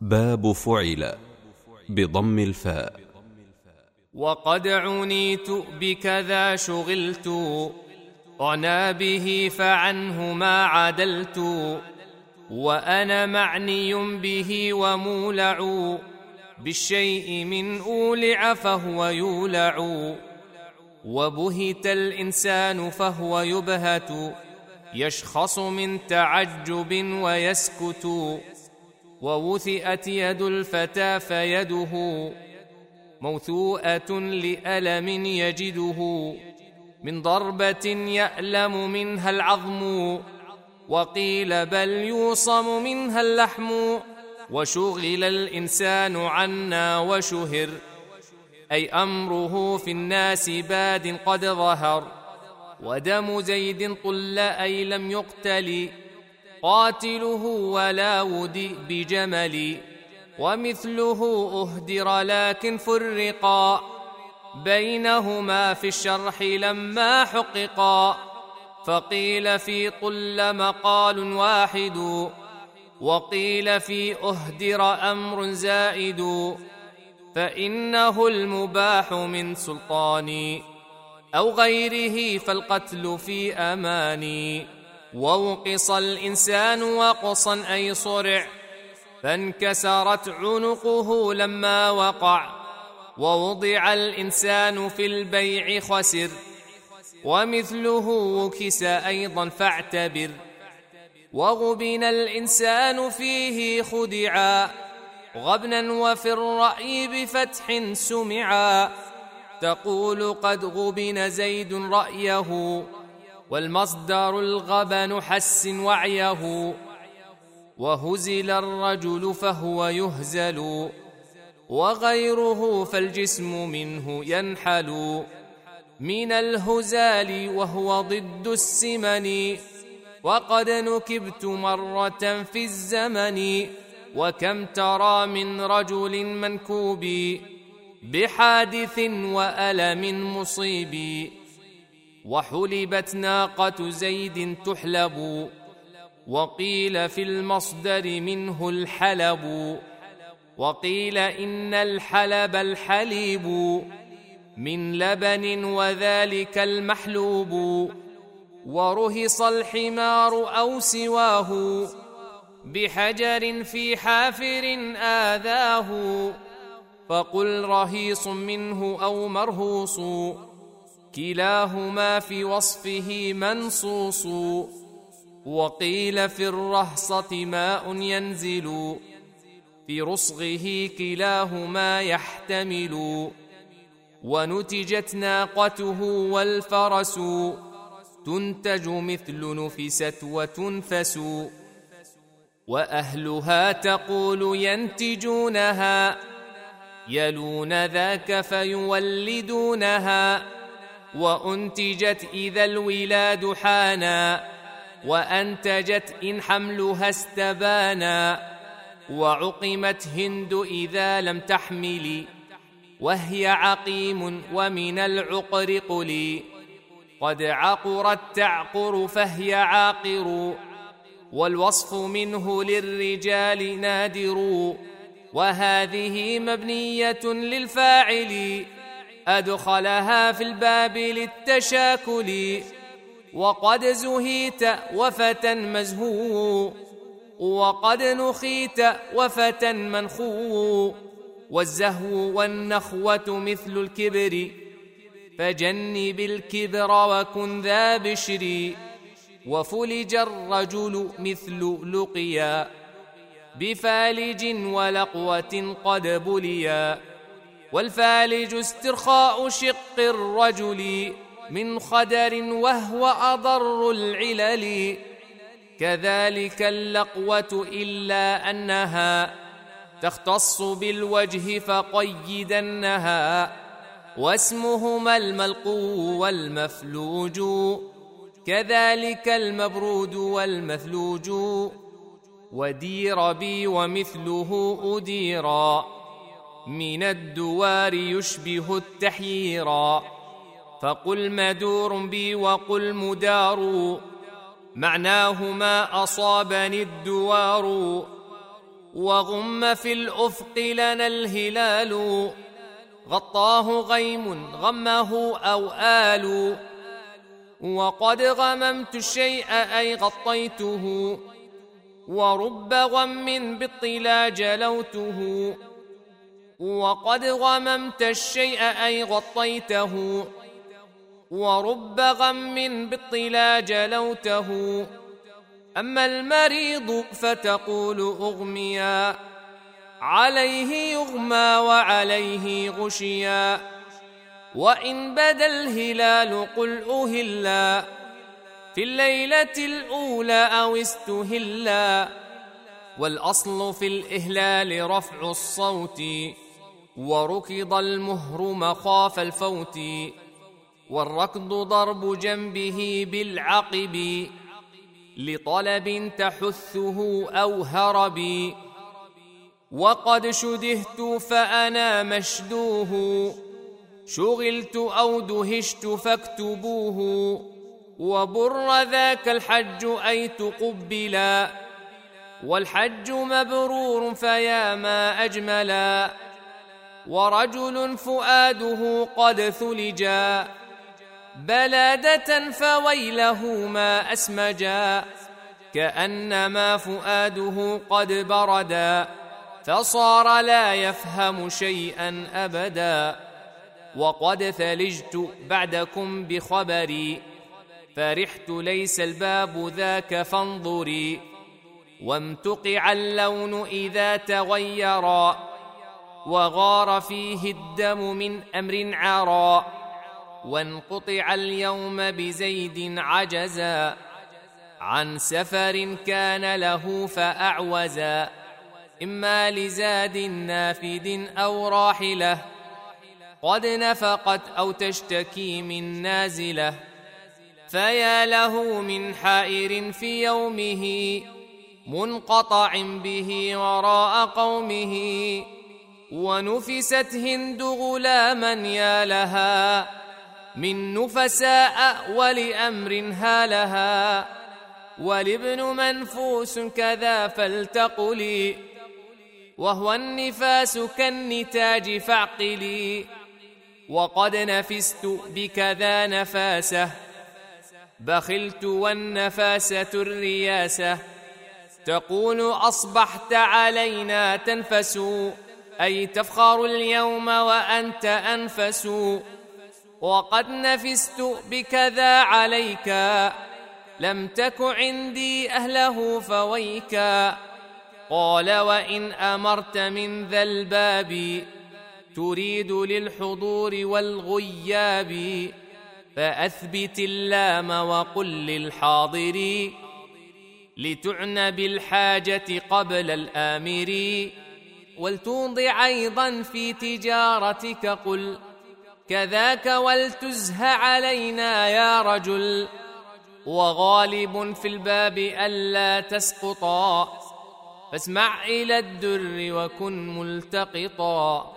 باب فعل بضم الفاء. وقد عنيت بكذا شغلت أعنى به فعنه ما عدلت وأنا معني به ومولع بالشيء من أولع فهو يولع وبهت الإنسان فهو يبهت يشخص من تعجب ويسكت. ووثئت يد الفتى فيده. موثوءة لألم يجده. من ضربة يألم منها العظم. وقيل بل يوصم منها اللحم. وشغل الإنسان عنا وشهر. أي أمره في الناس باد قد ظهر. ودم زيد طل أي لم يقتل. قاتله ولا ودي بجمل ومثله أهدر لكن فرقا بينهما في الشرح لما حققا فقيل في طل مقال واحد وقيل في أهدر أمر زائد فإنه المباح من سلطان أو غيره فالقتل في أماني. ووقص الإنسان وقصا أي صرع فانكسرت عنقه لما وقع ووضع الإنسان في البيع خسر ومثله وكس أيضا فاعتبر وغبن الإنسان فيه خدعا غبنا وفي الرأي بفتح سمعا تقول قد غبن زيد رأيه والمصدر الغبن حس وعيه. وهزل الرجل فهو يهزل. وغيره فالجسم منه ينحل. من الهزال وهو ضد السمن. وقد نكبت مرة في الزمن. وكم ترى من رجل منكوب بحادث وألم مصيب. وحلبت ناقة زيد تحلب وقيل في المصدر منه الحلب وقيل إن الحلب الحليب من لبن وذلك المحلوب ورهص الحمار أو سواه بحجر في حافر آذاه فقل رهيص منه أو مرهوص. كلاهما في وصفه منصوص وقيل في الرهصة ماء ينزل في رصغه كلاهما يحتمل ونتجت ناقته والفرس تنتج مثل نفست وتنفس وأهلها تقول ينتجونها يلون ذاك فيولدونها وأنتجت إذا الولاد حانا وأنتجت إن حملها استبانا وعقمت هند إذا لم تحمل وهي عقيم ومن العقر قلي قد عقرت تعقر فهي عاقر والوصف منه للرجال نادر وهذه مبنية للفاعل. أدخلها في الباب للتشاكل. وقد زهيت وفتى مزهو. وقد نخيت وفتى منخو. والزهو والنخوة مثل الكبر. فجنب الكبر وكن ذا بشر. وفلج الرجل مثل لقيا. بفالج ولقوة قد بليا. والفالج استرخاء شق الرجل من خدر وهو أضر العلل. كذلك اللقوة إلا أنها تختص بالوجه فقيدنها. واسمهما الملقو والمفلوج. كذلك المبرود والمثلوج. ودير بي ومثله أديرا. من الدوار يشبه التحييرا فقل مدور بي وقل مدار. معناه ما أصابني الدوار. وغم في الأفق لنا الهلال. غطاه غيم غمه أو آل. وقد غممت الشيء أي غطيته. ورب غم بالطلا جلوته وقد غممت الشيء أي غطيته ورب غم بالطلا جلوته أما المريض فتقول أغميا عليه يغمى وعليه غشيا. وإن بدا الهلال قل أهلا في الليلة الأولى أو استهلا. والأصل في الإهلال رفع الصوت. وركض المهر مخاف الفوت والركض ضرب جنبه بالعقب لطلب تحثه أو هرب. وقد شدهت فأنا مشدوه شغلت أو دهشت فاكتبوه. وبر ذاك الحج أي تقبلا والحج مبرور فيا ما أجملا. ورجل فؤاده قد ثلجا بلادة فويله ما أسمجا كأنما فؤاده قد بردا فصار لا يفهم شيئا أبدا وقد ثلجت بعدكم بخبري فرحت ليس الباب ذاك فانظري وامتقع اللون إذا تغيرا. وغار فيه الدم من أمر عرا وانقطع اليوم بزيد عجزا عن سفر كان له فأعوزا إما لزاد نافد أو راحلة قد نفقت أو تشتكي من نازلة فيا له من حائر في يومه منقطع به وراء قومه ونفست هند غلاما يا لها من نفساء ولأمر هالها. ولابن منفوس كذا فلتقلي وهو النفاس كالنتاج فاعقلي. وقد نفست بكذا نفاسه بخلت والنفاسة الرياسة. تقول أصبحت علينا تنفس أي تفخر اليوم وأنت أنفس. وقد نفست بكذا عليك. لم تك عندي أهله فويكا قال وإن أمرت من ذا الباب تريد للحضور والغياب. فأثبت اللام وقل للحاضر. لتعنى بالحاجة قبل الآمر. ولتوضع أيضا في تجارتك قل كذاك ولتزه علينا يا رجل وغالب في الباب ألا تسقطا فاسمع إلى الدر وكن ملتقطا